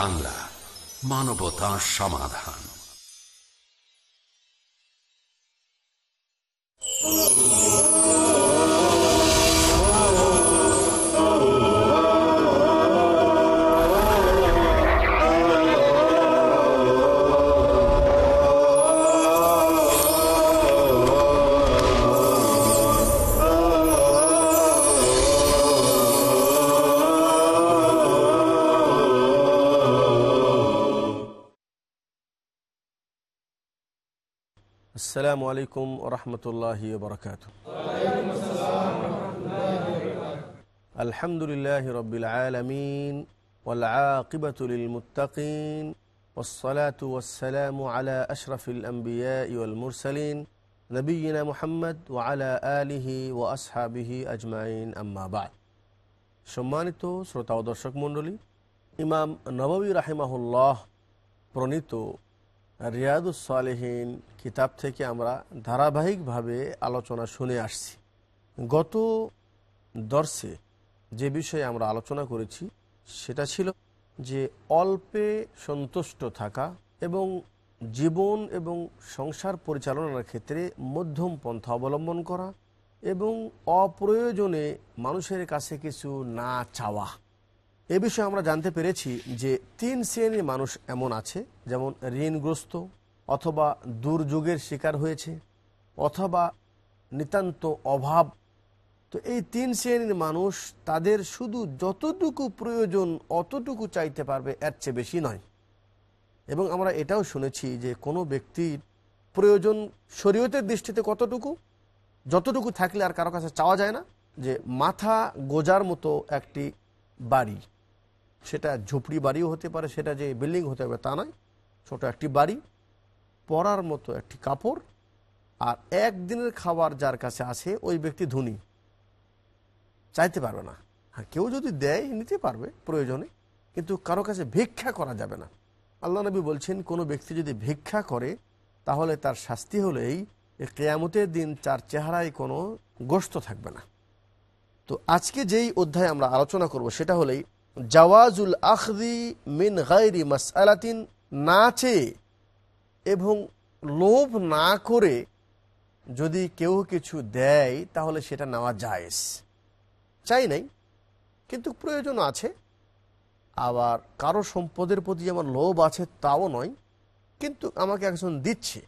বাংলা মানবতা সমাধান। السلام عليكم ورحمة الله وبركاته الحمد لله رب العالمين والعاقبة للمتقين والصلاة والسلام على أشرف الأنبياء والمرسلين نبينا محمد وعلى آله وأصحابه أجمعين أما بعد সম্মানিত শ্রোতা ও দর্শক মণ্ডলী ইমাম নববী রাহিমাহুল্লাহ প্রণীত রিয়াদুসালেহীন কিতাব থেকে আমরা ধারাবাহিকভাবে আলোচনা শুনে আসছি। গত দর্শে যে বিষয়ে আমরা আলোচনা করেছি, সেটা ছিল যে অল্পে সন্তুষ্ট থাকা এবং জীবন এবং সংসার পরিচালনার ক্ষেত্রে মধ্যম পন্থা অবলম্বন করা এবং অপ্রয়োজনে মানুষের কাছে কিছু না চাওয়া। এ বিষয়ে আমরা জানতে পেরেছি যে তিন শ্রেণির মানুষ এমন আছে, যেমন ঋণগ্রস্ত অথবা দুর্যোগের শিকার হয়েছে অথবা নিতান্ত অভাব। তো এই তিন শ্রেণির মানুষ তাদের শুধু যতটুকু প্রয়োজন অতটুকু চাইতে পারবে, এর চেয়ে বেশি নয়। এবং আমরা এটাও শুনেছি যে কোনো ব্যক্তির প্রয়োজন শরীয়তের দৃষ্টিতে কতটুকু, যতটুকু থাকলে আর কারও কাছে চাওয়া যায় না, যে মাথা গোজার মতো একটি বাড়ি। সেটা ঝুপড়ি বাড়িও হতে পারে, সেটা যে বিল্ডিং হতে হবে তা নয়। ছোট একটি বাড়ি, পরার মতো একটি কাপড়, আর একদিনের খাবার যার কাছে আছে, ওই ব্যক্তি ধনী। চাইতে পারবে না। হ্যাঁ কেউ যদি দেয়, নিতে পারবে প্রয়োজনে, কিন্তু কারও কাছে ভিক্ষা করা যাবে না। আল্লাহ নবী বলছেন, কোনো ব্যক্তি যদি ভিক্ষা করে, তাহলে তার শাস্তি হলেই কেয়ামতের দিন তার চেহারায় কোনো গোস্ত থাকবে না। তো আজকে যেই অধ্যায় আমরা আলোচনা করব, সেটা হলেই জাওয়াজুল আখদি মিন গাইরি মাসালাতিন না চেয়ে এবং লোভ না করে যদি কেউ কিছু দেয়, তাহলে সেটা নেওয়া জায়েজ। চাই নাই, কিন্তু প্রয়োজন আছে। আবার কারও সম্পদের প্রতি যেমন লোভ আছে, তাও নয়, কিন্তু আমাকে একজন দিচ্ছে,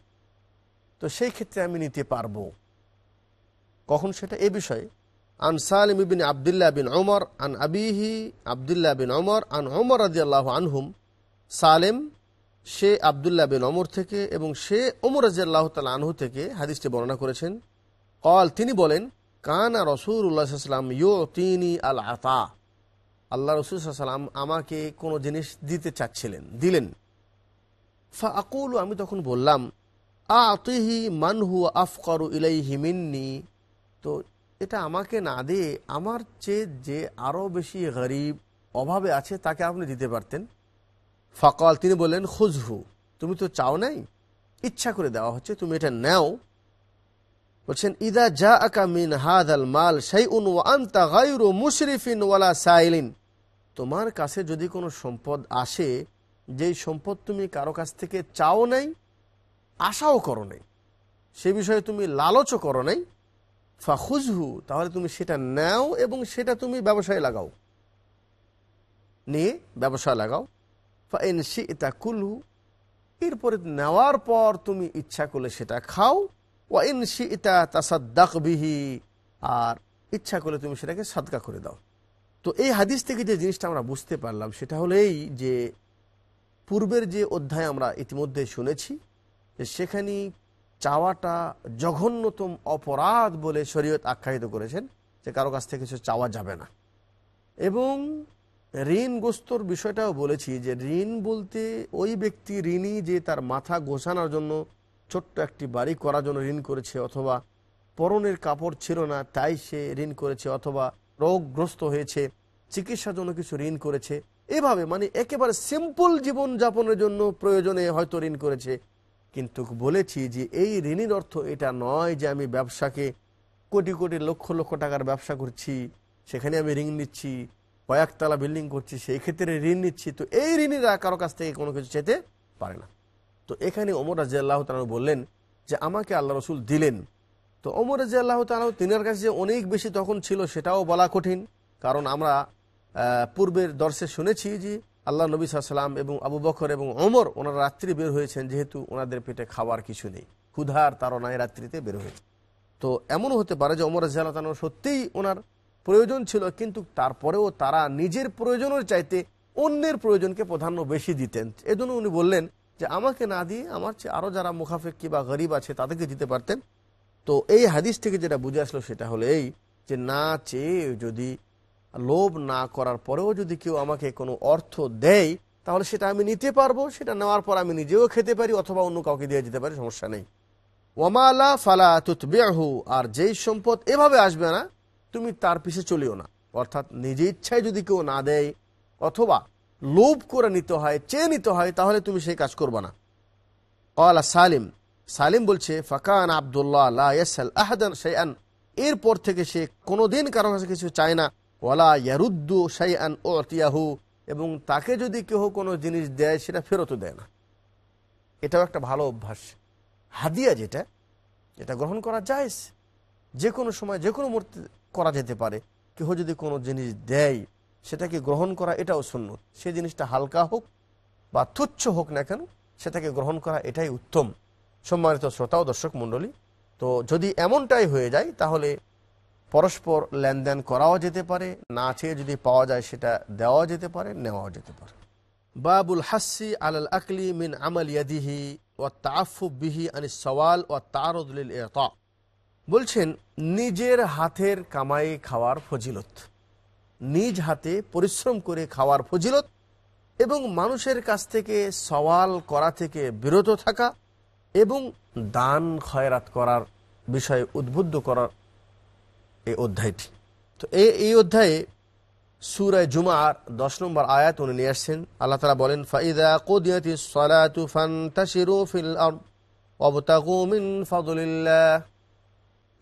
তো সেই ক্ষেত্রে আমি নিতে পারব। কখন সেটা? এ বিষয়ে আন সালিম বিন আবদুল্লাহ বিন ওমর আন আবিহি আবদুল্লাহ বিন ওমর আন ওমর রাজিয়াল্লাহ আনহুম সালেম সে আবদুল্লাহ বিন ওমর থেকে এবং সে ওমর রাজিয়াল্লাহ তাল আনহু থেকে হাদিসটি বর্ণনা করেছেন। কল তিনি বলেন, কানা রসুল্লাহাম ইউ তিনি আল আতা আল্লাহ রসুলাম আমাকে কোনো জিনিস দিতে চাচ্ছিলেন, দিলেন। ফা আকুল আমি তখন বললাম, আতিহি মানহু আফকরু ইলাইহি মিন্নি। তো এটা আমাকে না দিয়ে আমার চেয়ে যে আরও বেশি গরিব অভাবে আছে, তাকে আপনি দিতে পারতেন? ফকাল, তিনি বললেন, খুজহু, তুমি তো চাও নাই? ইচ্ছা করে দেওয়া হচ্ছে, তুমি এটা নেও। বলছেন, ইদা যা আকা মিন হাদ আল মাল সেই উন আন্তা গাইরু মুশরিফিন ওয়ালা সাইলিন। তোমার কাছে যদি কোনো সম্পদ আসে, যেই সম্পদ তুমি কারও কাছ থেকে চাও নাই, আশাও করো নাই, সে বিষয়ে তুমি লালচও করো নাই ফাখুজহু, তাহলে তুমি সেটা নাও এবং সেটা তুমি ব্যবসায় লাগাও। নিয়ে ব্যবসায় লাগাও। ফা এটা কুলহু, এরপরে নেওয়ার পর তুমি ইচ্ছা করলে সেটা খাও। ও এনসি এটা তাসাদ্দাক বিহি, আর ইচ্ছা করলে তুমি সেটাকে সাদকা করে দাও। তো এই হাদিস থেকে যে জিনিসটা আমরা বুঝতে পারলাম, সেটা হলো এই যে, পূর্বের যে অধ্যায় আমরা ইতিমধ্যে শুনেছি, যে সেখানে চাওয়াটা জঘন্যতম অপরাধ বলে শরীয়ত আখ্যায়িত করেছেন যে কারও কাছ থেকে কিছু চাওয়া যাবে না। এবং ঋণগ্রস্তর বিষয়টাও বলেছি যে ঋণ বলতে ওই ব্যক্তি ঋণী যে তার মাথা গোছানোর জন্য ছোট্ট একটি বাড়ি করার জন্য ঋণ করেছে অথবা পরনের কাপড় ছিল না তাই সে ঋণ করেছে অথবা রোগগ্রস্ত হয়েছে, চিকিৎসার জন্য কিছু ঋণ করেছে। এভাবে মানে একেবারে সিম্পল জীবন যাপনের জন্য প্রয়োজনে হয়তো ঋণ করেছে। কিন্তু বলেছি যে এই ঋণের অর্থ এটা নয় যে আমি ব্যবসাকে কোটি কোটি লক্ষ লক্ষ টাকার ব্যবসা করছি, সেখানে আমি ঋণ নিচ্ছি, কয়েকতলা বিল্ডিং করছি, সেই ক্ষেত্রে ঋণ নিচ্ছি। তো এই ঋণীরা কারও কাছ থেকে কোনো কিছু চেতে পারে না। তো এখানে ওমর রাজি আল্লাহ তালু বললেন যে, আমাকে আল্লাহ রসুল দিলেন। তো ওমর রাজি আল্লাহ তালু তিনার কাছে যে অনেক বেশি তখন ছিল, সেটাও বলা কঠিন। কারণ আমরা পূর্বের দর্শে শুনেছি যে আল্লাহ নবী সাল্লাম এবং আবু বকর এবং অমর ওনারা রাত্রি বের হয়েছেন, যেহেতু ওনাদের পেটে খাবার কিছু নেই। ক্ষুধার তারনায় রাত্রিতে বের হয়েছে। তো এমনও হতে পারে যে অমর রাজিয়াল্লাহ তালু সত্যিই ওনার প্রয়োজন ছিল, কিন্তু তারপরেও তারা নিজের প্রয়োজনের চাইতে অন্যের প্রয়োজনকে প্রাধান্য বেশি দিতেন। এজন্য উনি বললেন যে, আমাকে না দিয়ে আমার চেয়ে আরও যারা মুখাফেক্কি বা গরিব আছে, তাদেরকে দিতে পারতেন? তো এই হাদিস থেকে যেটা বুঝে আসলো সেটা হলো এই যে, না চেয়ে যদি লোভ না করার পরেও যদি কেউ আমাকে কোনো অর্থ দেয়, তাহলে সেটা আমি নিতে পারব, সেটা নেওয়ার পর আমি নিজেও খেতে পারি অথবা অন্য কাউকে দিয়ে যেতে পারি, সমস্যা নেই। ওয়ামালা ফালা তুতবিহু আর যেই সম্পদ এভাবে আসবে না, তুমি তার পিছে চলিও না। অর্থাৎ নিজে ইচ্ছায় যদি কেউ না দেয়, অথবা লোভ করে নিতে হয়, চেয়ে নিতে হয়, তাহলে তুমি সেই কাজ করবে না। কলা সালিম সালিম বলছে, ফাকান আবদুল্লাহ আহাদান শাইআন। এরপর থেকে সে কোনোদিন কারও কাছে কিছু চায় না। ওয়ালা ইয়ারুদ্দু শাইআন উতিয়াহু, এবং তাকে যদি কেউ কোনো জিনিস দেয়, সেটা ফেরতও দেয় না। এটাও একটা ভালো অভ্যাস। হাদিয়া যেটা, এটা গ্রহণ করা যায় যে কোনো সময়, যে কোনো মুহূর্তে করা যেতে পারে। কেউ যদি কোনো জিনিস দেয়, সেটাকে গ্রহণ করা এটাও শূন্য সে জিনিসটা হালকা হোক বা তুচ্ছ হোক না কেন, সেটাকে গ্রহণ করা এটাই উত্তম। সম্মানিত শ্রোতা ও দর্শক মণ্ডলী, তো যদি এমনটাই হয়ে যায়, তাহলে পরস্পর লেনদেন করাও যেতে পারে, না চেয়ে যদি পাওয়া যায় সেটা দেওয়া যেতে পারে, নেওয়াও যেতে পারে। বাবুল হাসি আলাল আকলি মিন আমাল ইয়াদিহি ও তাফুব বিহি আনি সওয়াল ও তারুদুল বলছেন, নিজের হাতের কামাই খাওয়ার ফজিলত, নিজ হাতে পরিশ্রম করে খাওয়ার ফজিলত এবং মানুষের কাছ থেকে সওয়াল করা থেকে বিরত থাকা এবং দান খয়রাত করার বিষয়ে উদ্বুদ্ধ করার এই অধ্যায়টি। তো এই এই অধ্যায়ে সুরায় জুমার দশ নম্বর আয়াত উনি নিয়ে আসছেন। আল্লাহ তালা বলেন, ফাইদা কুদিয়াতি সালাতু ফান্তাশিরু ফিল ওয়াবতাগু মিন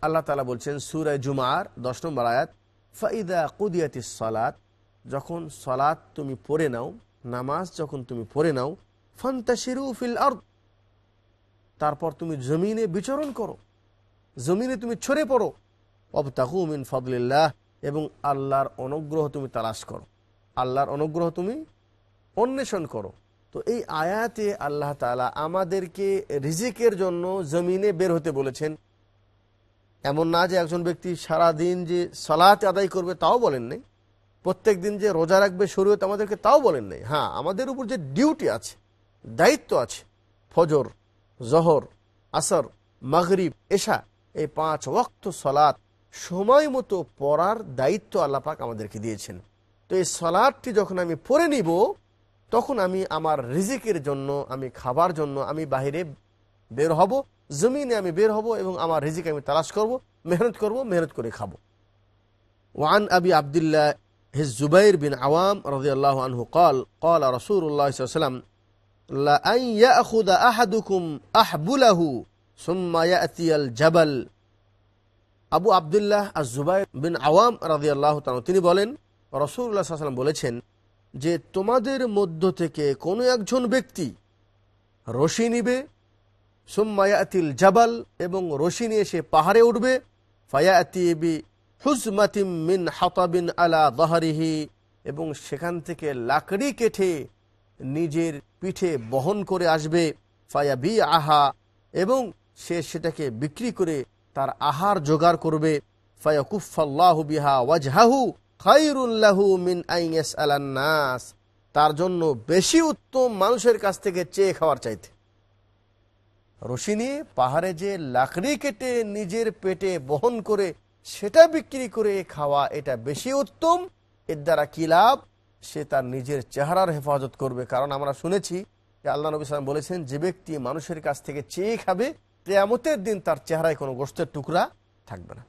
আল্লাহ তালা বলছেন, সুরায় জুমার দশ নম্বর আয়াত, ফাইদা কুদিয়াতি সালাত। যখন সালাত তুমি পড়ে নাও, নামাজ যখন তুমি পড়ে নাও, ফান্তাশিরু ফিল আরদ। তারপর তুমি জমিনে বিচরণ করো। জমিনে তুমি ছড়ে পড়ো। মিন ফদলিল্লাহ, এবং আল্লাহর অনুগ্রহ তুমি তালাশ করো। আল্লাহর অনুগ্রহ তুমি অন্বেষণ করো। তো এই আয়াতে আল্লাহ তালা আমাদেরকে রিজিকের জন্য জমিনে বের হতে বলেছেন। এমন না যে একজন ব্যক্তি সারা দিন যে সালাত আদায় করবে তাও বলেন নাই। প্রত্যেক দিন যে রোজা রাখবে শরীয়ত আমাদেরকে তাও বলেন নাই। হ্যাঁ আমাদের উপর যে ডিউটি আছে, দায়িত্ব আছে, ফজর, জহর, আসর, মাগরিব, এশা, এই পাঁচ ওয়াক্ত সলাৎ সময় মতো পড়ার দায়িত্ব আল্লাপাক আমাদেরকে দিয়েছেন। তো এই সলাদটি যখন আমি পরে নিব, তখন আমি আমার রিজিকের জন্য, আমি খাবার জন্য আমি বাহিরে বের হব, জমিনে আমি বের হব এবং আমার রিজিক আমি তালাশ করব, মেহনত করব, মেহনত করে খাব। ওয়ান আবি আবদুল্লাহ হিজুবাইর বিন আওয়াম রাজিয়াল্লাহ আনহু কল কল রসুরাম সাল্লাম লা আহাদুকুম আহবুলাহু, সুম্মা ইয়াতি জাবাল। আবু আবদুল্লাহ আজ জুবাই বিন আওয়াম রাজি আল্লাহ তিনি বলেন রসুল্লাহ সাল্লাম বলেছেন যে তোমাদের মধ্য থেকে কোনো একজন ব্যক্তি রশি নিবে সুম্মায়াতিল জাবাল, এবং রশি নিয়ে সে পাহাড়ে উঠবে, ফায়াতি বি হুজমাতিম মিন হাতাবিন আলা দহারিহি এবং সেখান থেকে লাকড়ি কেটে নিজের পিঠে বহন করে আসবে ফায়া বি আহা এবং সে সেটাকে বিক্রি করে তার আহার জোগাড় করবে। বিহা খাইরুল্লাহু মিন তার জন্য বেশি উত্তম মানুষের কাছ থেকে চেয়ে খাওয়ার চাইতে। রশি পাহাড়ে যে লাকড়ি কেটে নিজের পেটে বহন করে সেটা বিক্রি করে খাওয়া এটা বেশি উত্তম, এর দ্বারা কি লাভ? সে তার নিজের চেহারার হেফাজত করবে। কারণ আমরা শুনেছি আল্লাহ নবী সালাম বলেছেন, যে ব্যক্তি মানুষের কাছ থেকে চেয়ে খাবে কেয়ামতের দিন তার চেহারায় কোনো গোষ্ঠের টুকরা থাকবে না।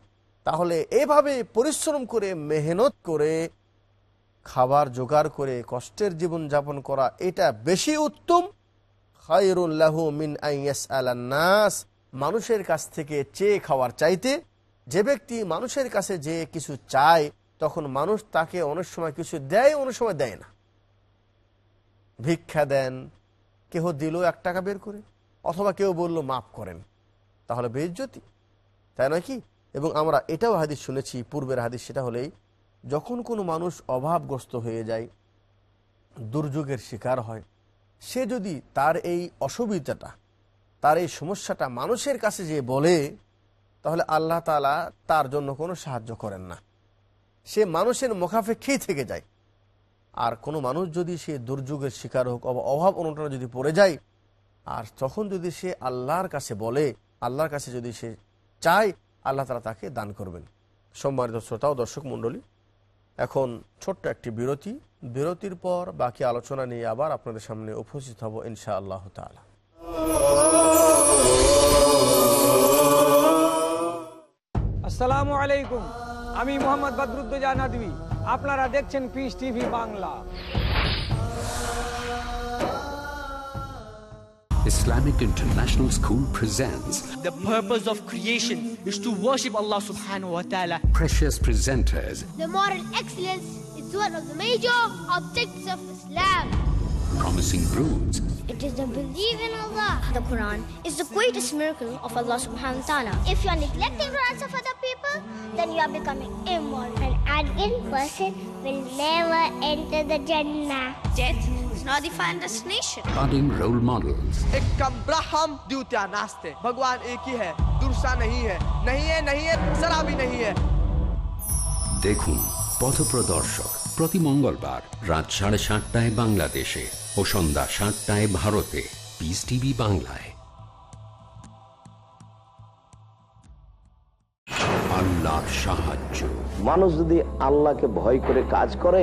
তাহলে এভাবে পরিশ্রম করে, মেহনত করে, খাবার জোগাড় করে, কষ্টের জীবন যাপন করা, এটা বেশি উত্তম। মিন আলান্নাস মানুষের কাছ থেকে চেয়ে খাওয়ার চাইতে যে ব্যক্তি মানুষের কাছে যে কিছু চায়, তখন মানুষ তাকে অনেক সময় কিছু দেয়, অনেক সময় দেয় না। ভিক্ষা দেন, কেহ দিল এক টাকা বের করে। অথবা কেউ বলল, মাফ করেন, তাহলে বেজ্জতি তাই নয় কি? এবং আমরা এটাও হাদিস শুনেছি, পূর্বের হাদিস সেটা হলেই, যখন কোনো মানুষ অভাবগ্রস্ত হয়ে যায়, দুর্যোগের শিকার হয়, সে যদি তার এই অসুবিধাটা, তার এই সমস্যাটা মানুষের কাছে যে বলে, তাহলে আল্লাহ তালা তার জন্য কোনো সাহায্য করেন না। সে মানুষের মুখাপেক্ষেই থেকে যায়। আর কোনো মানুষ যদি সে দুর্যোগের শিকার হোক, অভাব অনটনে যদি পড়ে যায় আর তখন যদি সে আল্লাহর কাছে বলে, আল্লাহর কাছে যদি সে চায়, আল্লাহ তালা তাকে দান করবেন। সম্মানিত শ্রোতা ও দর্শক মণ্ডলী, এখন ছোট্ট একটি বিরতি। বিরতির পর বাকি আলোচনা নিয়ে আবার আপনাদের সামনে উপস্থিত হব ইনশা আল্লাহ তালা আসসালামু আলাইকুম। আমি মোহাম্মদ বদরুদ্দোজা নদী আপনারা দেখছেন Peace TV Bangla. Islamic International School presents The purpose of creation is to worship Allah subhanahu wa ta'ala. Precious Presenters The moral excellence is one of the major objects of Islam. Promising Broods It is the belief in Allah. The Quran is the greatest miracle of Allah subhanahu wa ta'ala. If you are neglecting the rights of other people, then you are becoming immoral. An arrogant person will never enter the Jannah. Death is not the final destination. Budding role models. Braham Dutya Naste. Bhagwan ek hi hai. Dursa nahi hai. Nahi hai, nahi hai, sara bhi nahi hai. দেখুন পথপ্রদর্শক প্রতি মঙ্গলবার রাত সাড়ে সাতটায় বাংলাদেশে ও সন্ধ্যা সাতটায় ভারতে পিস টিভি বাংলায় আল্লাহর সাহায্য মানুষ যদি আল্লাহকে ভয় করে কাজ করে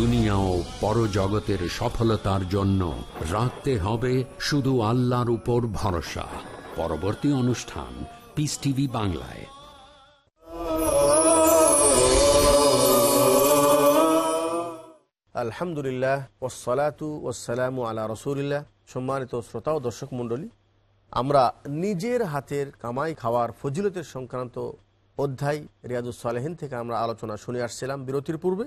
দুনিয়া ও পরজগতের সফলতার জন্য রাখতে হবে শুধু আল্লাহর উপর ভরসা। পরবর্তী অনুষ্ঠান পিস টিভি বাংলায়। আলহামদুলিল্লাহ ওসালাতু ওসালামু আলা রসুলিল্লাহ। সম্মানিত শ্রোতা ও দর্শক মণ্ডলী, আমরা নিজের হাতের কামাই খাওয়ার ফজিলতের সংক্রান্ত অধ্যায় রিয়াজুস সালেহিন থেকে আমরা আলোচনা শুনে আসছিলাম বিরতির পূর্বে।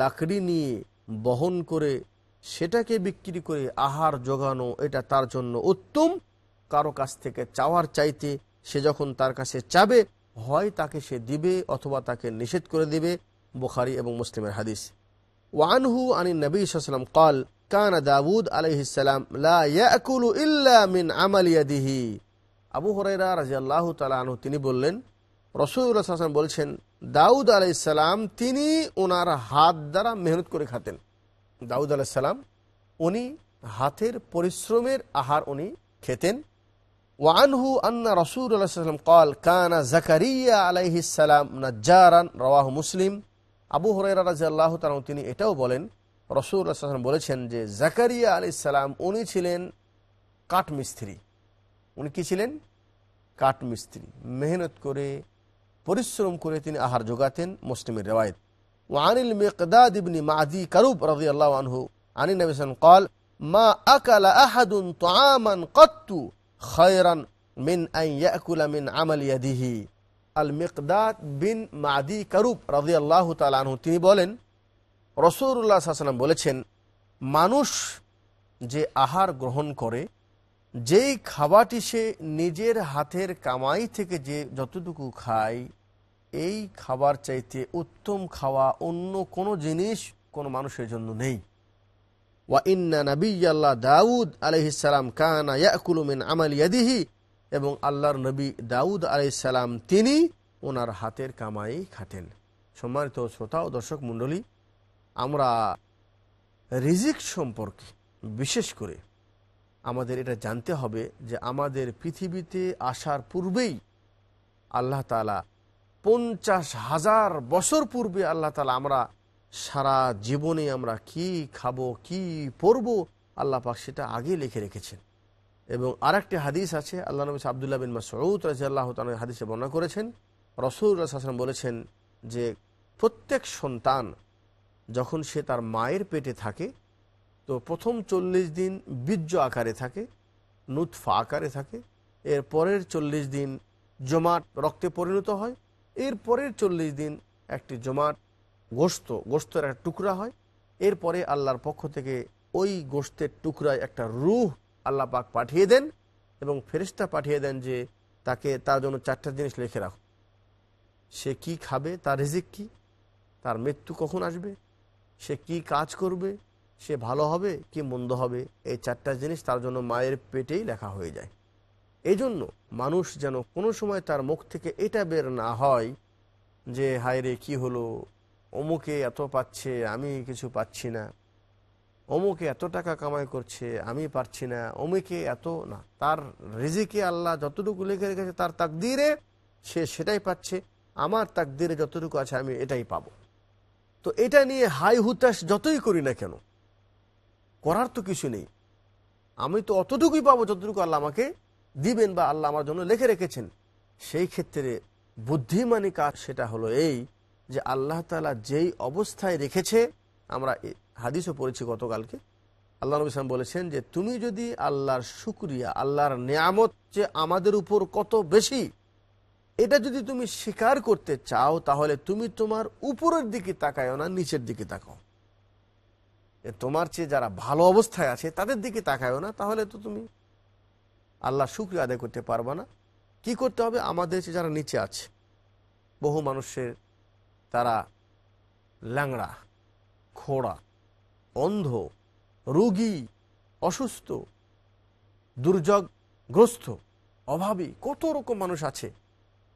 লাকড়ি নিয়ে বহন করে সেটাকে বিক্রি করে আহার জোগানো, এটা তার জন্য উত্তম। কারও কাছ থেকে চাওয়ার চাইতে সে যখন তার কাছে চাবে, হয় তাকে সে দিবে অথবা তাকে নিষেধ করে দিবে। বুখারি এবং মুসলিমের হাদিস। ওয়ানহু আনি নবী সাল্লাম কাল, কান দাউদ ইল্লা মিন আমালিয়াদিহি আবু হরাইরা রাজিয়াল্লাহ তালা আনহু তিনি বললেন রসুল্লাহ হাসান বলছেন দাউদ আলাইসালাম তিনি ওনার হাত দ্বারা মেহনত করে খাতেন। দাউদ আলাইসালাম উনি হাতের পরিশ্রমের আহার উনি খেতেন। ওয়ানহু আন্না রসুল আলাহিসাম কল কানা জাকারিয়া আলাইহিসালাম নাজ্জারান রওয়াহ মুসলিম। আবু হরাইরা রাজি আল্লাহ তালাম তিনি এটাও বলেন, রসুল আসলাম বলেছেন যে জাকারিয়া আলাইসালাম উনি ছিলেন কাঠমিস্ত্রি। উনি কি ছিলেন? কাঠমিস্ত্রি। মেহনত করে পরিশ্রম করে তিনি আহার যোগাতেন মুসলিমের রেওয়ায়ত ওয়ানিল মিকদাদ ইবনি মাদি কারুব রাদিয়াল্লাহু আনহু আনি নবী সাল্লাল্লাহু قال ما اكل احد طعاما قط خيرا من ان ياكل من عمل يده আল মিকদাদ বিন মাদি কারুব রাদিয়াল্লাহু তাআলা আনহু তিনি বলেন রসুল্লাহ সাল্লাম বলেছেন মানুষ যে আহার গ্রহণ করে যেই খাবারটি সে নিজের হাতের কামাই থেকে যে যতটুকু খায় এই খাবার চাইতে উত্তম খাওয়া অন্য কোনো জিনিস কোনো মানুষের জন্য নেই। ওয়া ইন্না নবীল্লাহ দাউদ আলহিসাম কানা ইয়াকুলু মিন আমাল ইয়াদিহি, এবং আল্লাহর নবী দাউদ আলহিসাল্লাম তিনি ওনার হাতের কামাই খাটেন। সম্মানিত শ্রোতা ও দর্শক মণ্ডলী, আমরা রিজিক সম্পর্কে বিশেষ করে আমাদের এটা জানতে হবে যে আমাদের পৃথিবীতে আসার পূর্বেই আল্লাহ তালা পঞ্চাশ হাজার বছর পূর্বে আল্লাহ তালা আমরা সারা জীবনে আমরা কি খাব, কি পরবো, আল্লাহ পাক সেটা আগে লিখে রেখেছেন। এবং আরেকটি হাদিস আছে, আল্লাহ নবী আবদুল্লাহ বিন মাসউদ রাজি আল্লাহ তালা হাদিসে বর্ণনা করেছেন। রসুল হাসান বলেছেন যে, প্রত্যেক সন্তান যখন সে তার মায়ের পেটে থাকে, তো প্রথম চল্লিশ দিন বীর্য আকারে থাকে নুৎফা আকারে থাকে, এর পরের চল্লিশ দিন জমাট রক্তে পরিণত হয় এর পরের চল্লিশ দিন একটি জমাট গোস্ত গোস্তের একটা টুকরা হয়। এরপরে আল্লাহর পক্ষ থেকে ওই গোস্তের টুকরায় একটা রুহ আল্লাহ পাক পাঠিয়ে দেন এবং ফেরিস্তা পাঠিয়ে দেন যে তাকে তার জন্য চারটা জিনিস লিখে রাখো। সে কি খাবে, তার রিজিক কি? তার মৃত্যু কখন আসবে? সে কি কাজ করবে? সে ভালো হবে কি মন্দ হবে? এই চারটা জিনিস তার জন্য মায়ের পেটেই লেখা হয়ে যায়। এই জন্য মানুষ যেন কোনো সময় তার মুখ থেকে এটা বের না হয় যে, হায় রে, কী হলো? অমুকে এত পাচ্ছে, আমি কিছু পাচ্ছি না। অমুকে এত টাকা কামাই করছে, আমি পারছি না। অমুকে এত না। তার রিজিকে আল্লাহ যতটুকু লিখে রেখেছে, তার তাকদিরে সে সেটাই পাচ্ছে। আমার তাকদিরে যতটুকু আছে, আমি এটাই পাবো। তো এটা নিয়ে হাই হুতাশ যতই করি না কেন, করার তো কিছু নেই। আমি তো অতটুকুই পাবো যতটুকু আল্লাহ আমাকে দিবেন বা আল্লাহ আমার জন্য লেখে রেখেছেন, সেই ক্ষেত্রে বুদ্ধিমানী কাজ সেটা হলো এই যে আল্লাহ তালা যেই অবস্থায় রেখেছে, আমরা হাদিসও পড়েছি গতকালকে, আল্লাহ নবী সালাম বলেছেন যে তুমি যদি আল্লাহর শুক্রিয়া, আল্লাহর নিয়ামত যে আমাদের উপর কত বেশি, এটা যদি তুমি স্বীকার করতে চাও, তাহলে তুমি তোমার উপরের দিকে তাকাও না, নিচের দিকে তাকাও। তোমার চেয়ে যারা ভালো অবস্থায় আছে, তাদের দিকে তাকায়ও না, তাহলে তো তুমি আল্লাহ শুক্রিয়া আদায় করতে পারবা না। কি করতে হবে? আমাদের যারা নিচে আছে, বহু মানুষের তারা ল্যাংড়া খোড়া অন্ধ, রোগী, অসুস্থ, দুর্যোগগ্রস্ত, অভাবী, কত রকম মানুষ আছে।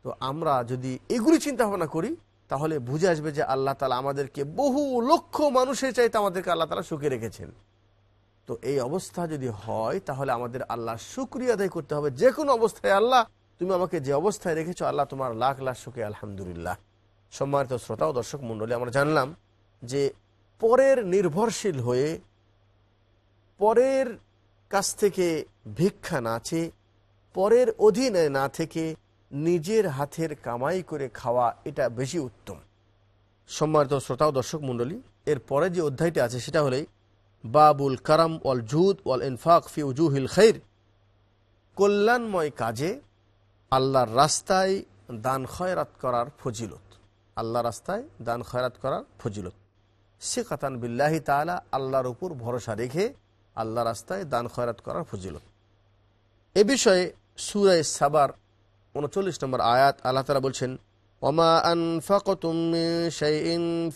তো আমরা যদি এগুলি চিন্তা ভাবনা করি, তাহলে বুঝে আসবে যে আল্লাহ তালা আমাদেরকে বহু লক্ষ মানুষের চাইতে আমাদেরকে আল্লাহ তালা সুখে রেখেছেন। তো এই অবস্থা যদি হয়, তাহলে আমাদের আল্লাহ শুক্রিয়া আদায় করতে হবে। যে কোনো অবস্থায়, আল্লাহ, তুমি আমাকে যে অবস্থায় রেখেছো, আল্লাহ তোমার লাখ লাখ সুখে আলহামদুলিল্লাহ। সম্মানিত শ্রোতা ও দর্শক মণ্ডলী, আমরা জানলাম যে পরের নির্ভরশীল হয়ে পরের কাছ থেকে ভিক্ষা না চেয়ে, পরের অধীনে না থেকে নিজের হাতের কামাই করে খাওয়া, এটা বেশি উত্তম। সম্মানিত শ্রোতা ও দর্শক মণ্ডলী, এর পরে যে অধ্যায়টি আছে, সেটা হলেই বাবুল কারাম ওয়াল জুদ ওয়াল ইনফাক ফি উজুহিল খৈর কল্যাণময় কাজে আল্লাহর রাস্তায় দান খয়রাত করার ফজিলত। আল্লাহ রাস্তায় দান খয়রাত করার ফজিলত। সে শেখাতান বিল্লাহি তালা আল্লাহর উপর ভরসা রেখে আল্লাহ রাস্তায় দান খয়রাত করার ফজিলত। এ বিষয়ে সুরায় সাবার উনচল্লিশ নম্বর আয়াত আল্লাহ তালা বলছেন, ওমা আনফাকুম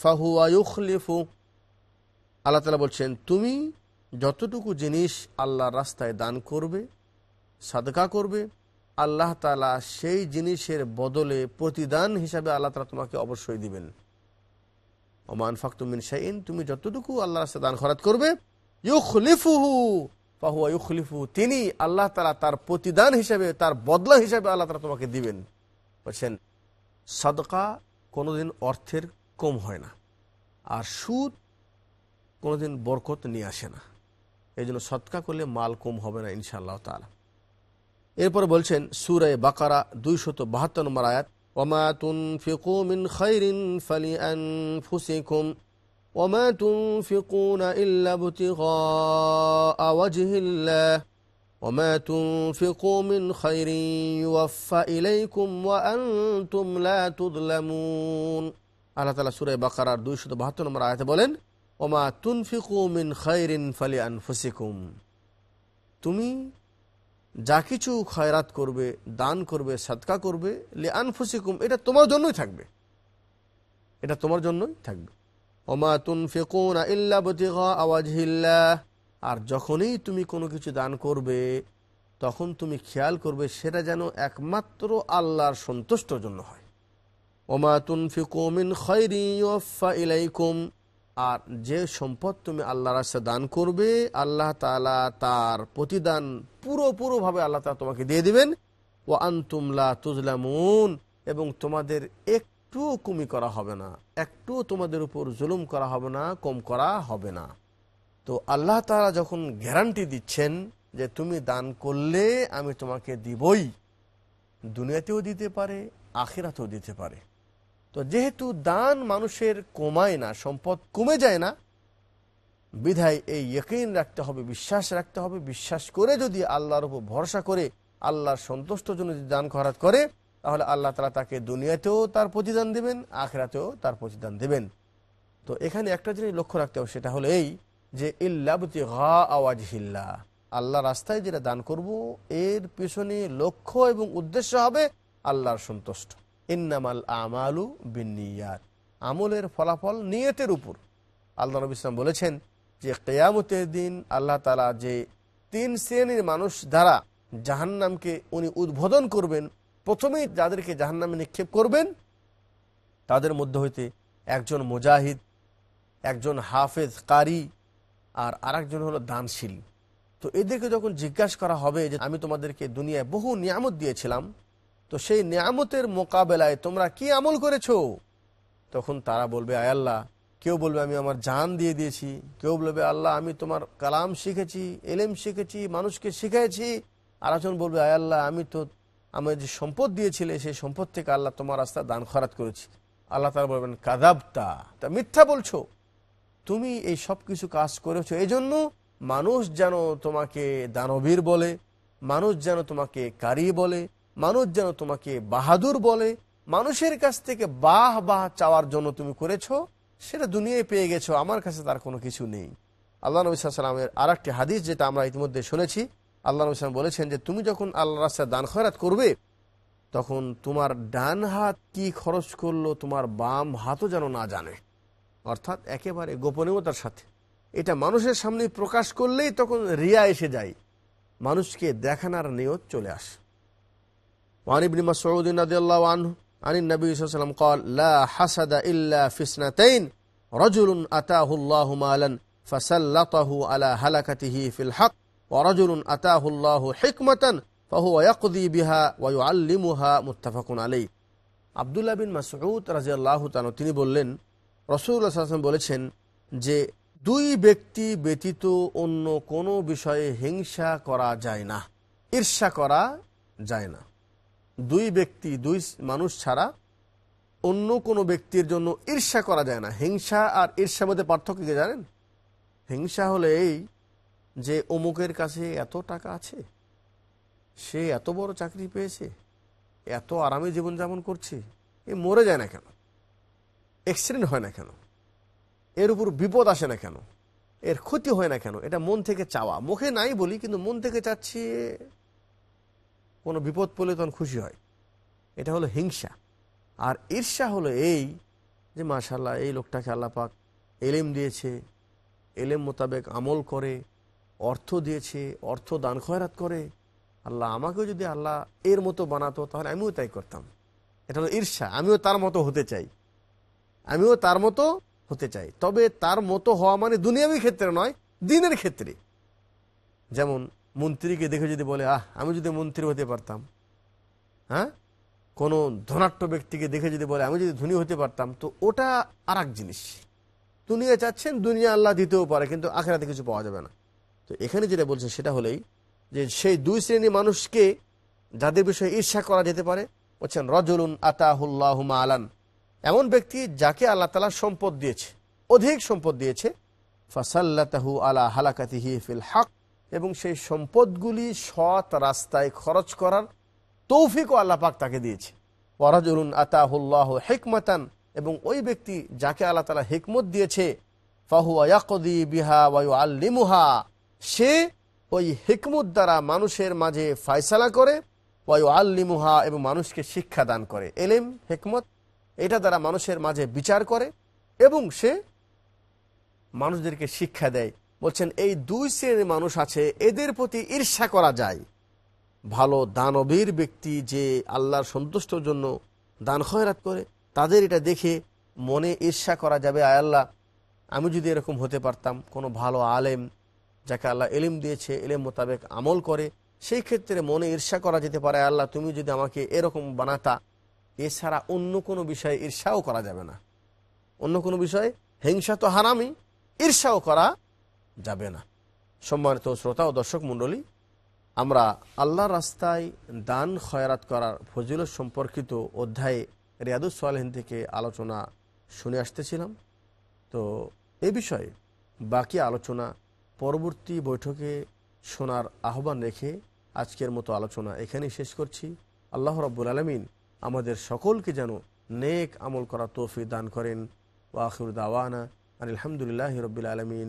ফাহুয়া ইউখলিফু আল্লাহ তালা বলছেন, তুমি যতটুকু জিনিস আল্লাহর রাস্তায় দান করবে, সাদকা করবে, আল্লাহ তালা সেই জিনিসের বদলে প্রতিদান হিসাবে আল্লাহ তালা তোমাকে অবশ্যই দিবেন। ওমান ফাকতুমিন শাইন তুমি যতটুকু আল্লাহ রাস্তায় দান খরাত করবে, ইউখলিফুহু, ফাহুয়া ইউখলিফু তিনি আল্লাহ তালা তার প্রতিদান হিসাবে, তার বদলা হিসাবে আল্লাহ তালা তোমাকে দিবেন। বলছেন, সদকা কোনোদিন অর্থের কম হয় না। আর সুদ কোনোদিন বরকত নিয়ে আসে না। এই জন্য সৎকা করলে মাল কম হবে না ইনশাআল্লাহ তালা এরপর বলছেন, সুরে বাকারা দুইশত বাহাত্তর নম্বর আয়াত, ওমা তুন ফিকু মিন খৈরিন ফালি আন ফুসিকুম ওমা তুন ফিকুন ইল্লাবতি আওয়াজহিল্লা ওমা তুন ফিকু মিন খৈরি ওয়াফা ইলাইকুম ওয়া ওয়ান তুমলা তুদলামুন আল্লাহ তালা সুরে বাকারার দুইশত বাহাত্তর নম্বর আয়াতে বলেন ওমা তুনফিকু মিন খৈরিন ফালি আনফুসিকুম। তুমি যা কিছু খয়রাত করবে, দান করবে সৎকা করবে, লে আনফুসিকুম, এটা তোমার জন্যই থাকবে। এটা তোমার জন্যই থাকবে। ওমা তুনফিকুন ইল্লা বুতিগা আওয়াজহিল্লাহ। আর যখনই তুমি কোনো কিছু দান করবে, তখন তুমি খেয়াল করবে সেটা যেন একমাত্র আল্লাহর সন্তুষ্টর জন্য হয়। ওমা তুনফিকু মিন খৈরি ইলাইকুম। আর যে সম্পদ তুমি আল্লাহর রাস্তায় দান করবে, আল্লাহ তাআলা তার প্রতিদান পুরোপুরোভাবে আল্লাহ তাআলা তোমাকে দিয়ে দিবেন। ও আন্তুমলা তুজলামুন এবং তোমাদের একটু কমি করা হবে না, একটু তোমাদের উপর জুলুম করা হবে না, কম করা হবে না। তো আল্লাহ তালা যখন গ্যারান্টি দিচ্ছেন যে তুমি দান করলে আমি তোমাকে দিবই। দুনিয়াতেও দিতে পারে, আখিরাতেও দিতে পারে। তো যেহেতু দান মানুষের কমায় না, সম্পদ কমে যায় না, বিধায় এই ইয়কিন রাখতে হবে, বিশ্বাস রাখতে হবে, বিশ্বাস করে যদি আল্লাহর উপর ভরসা করে, আল্লাহর সন্তুষ্ট জন্য যদি দান খরাত করে, তাহলে আল্লাহ তালা তাকে দুনিয়াতেও তার প্রতিদান দেবেন, আখরাতেও তার প্রতিদান দেবেন। তো এখানে একটা জিনিস লক্ষ্য রাখতে হবে, সেটা হলো এই যে ইল্লাবতি ঘা আওয়াজ হিল্লা আল্লাহ রাস্তায় যেটা দান করব, এর পিছনে লক্ষ্য এবং উদ্দেশ্য হবে আল্লাহর সন্তুষ্ট। ইন্নামাল আমালু বিনিয়াত আমলের ফলাফল নিয়তের উপর। আল্লাহ নবী ইসলাম বলেছেন যে, কেয়ামতের দিন আল্লাহ তালা যে তিন শ্রেণির মানুষ দ্বারা জাহান্নামকে উনি উদ্বোধন করবেন, প্রথমেই যাদেরকে জাহান্নামে নিক্ষেপ করবেন, তাদের মধ্যে হইতে একজন মুজাহিদ, একজন হাফেজ, কারি আর আরেকজন হলো দানশীল। তো এদেরকে যখন জিজ্ঞাসা করা হবে যে, আমি তোমাদেরকে দুনিয়ায় বহু নিয়ামত দিয়েছিলাম তো সেই নিয়ামতের মোকাবেলায় তোমরা কি আমল করেছ? তখন তারা বলবে, আয় আল্লাহ, কেউ বলবে, আমি আমার জান দিয়ে দিয়েছি। কেউ বলবে, আল্লাহ, আমি তোমার কালাম শিখেছি, এলেম শিখেছি, মানুষকে শিখেছি আর একজন বলবে, আয় আল্লাহ, আমি তো আমার যে সম্পদ দিয়েছিলে, সেই সম্পদ থেকে আল্লাহ তোমার রাস্তা দান খরাত করেছি। আল্লাহ তারা বলবেন কাদাবতা তা মিথ্যা বলছো। তুমি এই সব কিছু কাজ করেছ। এই জন্য মানুষ যেন তোমাকে দানবীর বলে, মানুষ যেন তোমাকে কারি বলে মানুষ যেন তোমাকে বাহাদুর বলে, মানুষের কাছ থেকে বাহ বাহ চাওয়ার জন্য তুমি করেছ, সেটা দুনিয়ায় পেয়ে গেছো, আমার কাছে তার কোনো কিছু নেই। আল্লাহ নবী সাল্লামের আর একটি হাদিস যেটা আমরা ইতিমধ্যে শুনেছি। আল্লাহ নবী সাল্লাম বলেছেন যে, তুমি যখন আল্লাহ রাস্তায় দান খয়রাত করবে, তখন তোমার ডান হাত কি খরচ করল তোমার বাম হাতও যেন না জানে। অর্থাৎ একেবারে গোপনীয়তার সাথে। এটা মানুষের সামনে প্রকাশ করলেই তখন রিয়া এসে যায়। মানুষকে দেখানোর নিয়ত চলে আসে। وعن ابن مسعود رضي الله عنه عن النبي صلى الله عليه وسلم قال لا حسد إلا في اثنتين رجل أتاه الله مالا فسلطه على هلكته في الحق ورجل أتاه الله حكمة فهو يقضي بها ويعلمها متفق عليه আবদুল্লাহ বিন মাসউদ রাজিয়াল্লাহ তানু তিনি বললেন রসুল্লাহ সাল্লাম বলেছেন যে দুই ব্যক্তি ব্যতীত অন্য কোনো বিষয়ে হিংসা করা যায় না ঈর্ষা করা যায় না দুই ব্যক্তি, দুই মানুষ ছাড়া অন্য কোনো ব্যক্তির জন্য ঈর্ষা করা যায় না। হিংসা আর ঈর্ষার মধ্যে পার্থক্য কি জানেন? হিংসা হলে এই যে অমুকের কাছে এত টাকা আছে, সে এত বড় চাকরি পেয়েছে, এত আরামে জীবনযাপন করছে, এ মরে যায় না কেন? অ্যাক্সিডেন্ট হয় না কেন? এর উপর বিপদ আসে না কেন? এর ক্ষতি হয় না কেন? এটা মন থেকে চাওয়া। মুখে নাই বলি, কিন্তু মন থেকে চাচ্ছি কোনো বিপদ পড়লে তখন খুশি হয়। এটা হলো হিংসা। আর ঈর্ষা হলো এই যে মাশাল্লাহ এই লোকটাকে আল্লাপাক এলেম দিয়েছে, এলেম মোতাবেক আমল করে, অর্থ দিয়েছে, অর্থ দান খয়রাত করে। আল্লাহ আমাকেও যদি আল্লাহ এর মতো বানাতো, তাহলে আমিও তাই করতাম। এটা হলো ঈর্ষা। আমিও তার মতো হতে চাই। আমিও তার মতো হতে চাই। তবে তার মতো হওয়া মানে দুনিয়াবী ক্ষেত্রে নয়, দিনের ক্ষেত্রে। যেমন মন্ত্রীকে দেখে যদি বলে, আহ, আমি যদি মন্ত্রী হতে পারতাম হ্যাঁ? কোনো ধনাট্য ব্যক্তিকে দেখে যদি বলে, আমি যদি ধনী হতে পারতাম, তো ওটা আর জিনিস। দুনিয়া চাচ্ছেন, দুনিয়া আল্লাহ দিতেও পারে, কিন্তু আখেরাতে কিছু পাওয়া যাবে না। তো এখানে যেটা বলছে, সেটা হলেই যে সেই দুই শ্রেণি মানুষকে যাদের বিষয়ে ঈর্ষা করা যেতে পারে, বলছেন, রজলুন আতাহুল্লাহ আলান এমন ব্যক্তি যাকে আল্লাহ তালা সম্পদ দিয়েছে, অধিক সম্পদ দিয়েছে, ফাসাল্লাতাহু আলা হালাকাতিহি ফিল হক। এবং সেই সম্পদগুলি সৎ রাস্তায় খরচ করার তৌফিকও আল্লাহ পাক তাকে দিয়েছে। ওয়ারাজুলুন আতাহুল্লাহ হেকমতান, এবং ওই ব্যক্তি যাকে আল্লাহ তালা হেকমত দিয়েছে ফাহু আয়াকদি বিহা ওয়ায়ু আল্লিমুহা সে ওই হেকমত দ্বারা মানুষের মাঝে ফায়সালা করে ওয়ায়ু আল্লিমুহা এবং মানুষকে শিক্ষা দান করে। এলেম, হেকমত, এটা দ্বারা মানুষের মাঝে বিচার করে, এবং সে মানুষদেরকে শিক্ষা দেয়। বলছেন, এই দুই শ্রেণির মানুষ আছে, এদের প্রতি ঈর্ষা করা যায়। ভালো দানবীর ব্যক্তি যে আল্লাহর সন্তুষ্টর জন্য দান খয়রাত করে, তাদের এটা দেখে মনে ঈর্ষা করা যাবে, আয় আল্লাহ, আমি যদি এরকম হতে পারতাম, কোনো ভালো আলেম যাকে আল্লাহ এলিম দিয়েছে, এলেম মোতাবেক আমল করে, সেই ক্ষেত্রে মনে ঈর্ষা করা যেতে পারে আল্লাহ, তুমি যদি আমাকে এরকম বানাতা, এছাড়া অন্য কোনো বিষয়ে ঈর্ষাও করা যাবে না। অন্য কোনো বিষয়ে, হিংসা তো হারামি ঈর্ষাও করা যাবে না। সম্মানিত শ্রোতা ও দর্শক মণ্ডলী, আমরা আল্লাহ রাস্তায় দান, খয়রাত করার ফজিলত সম্পর্কিত অধ্যায়ে রিয়াদুস সালেহিন থেকে আলোচনা শুনে আসতেছিলাম। তো এ বিষয়ে বাকি আলোচনা পরবর্তী বৈঠকে শোনার আহ্বান রেখে আজকের মতো আলোচনা এখানেই শেষ করছি। আল্লাহ রব্বুল আলমিন আমাদের সকলকে যেন নেক আমল করা তৌফি দান করেন। ওয়াখির দাওয়ানা আলহামদুলিল্লাহ রবিল আলমিন।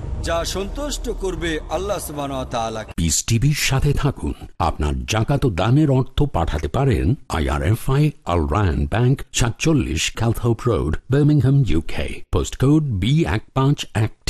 যা সন্তুষ্ট করবে আল্লাহ পিস টিভির সাথে থাকুন। আপনার জাকাত দানের অর্থ পাঠাতে পারেন আইআরএফআই আল রায়ন ব্যাংক সাতচল্লিশ Calthorpe road Birmingham UK post code B এক পাঁচ এক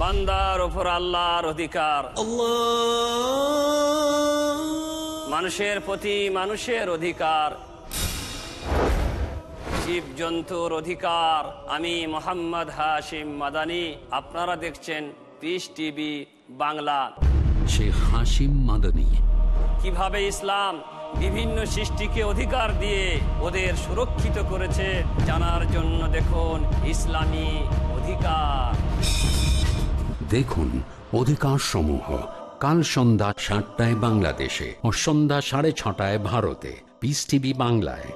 বান্দার ওপর আল্লাহর অধিকার। মানুষের প্রতি মানুষের অধিকার। জীব জন্তুর অধিকার। আমি মোহাম্মদ হাশিম মাদানি আপনারা দেখছেন পিস টিভি বাংলা। শেখ হাসিম মাদানী। কীভাবে ইসলাম বিভিন্ন সৃষ্টিকে অধিকার দিয়ে ওদের সুরক্ষিত করেছে জানার জন্য দেখুন ইসলামী অধিকার। দেখুন অধিকার সমূহ কাল সন্ধ্যা সাতটায় বাংলাদেশে ও সন্ধ্যা সাড়ে ছটায় ভারতে। পিস টিভি বাংলায়।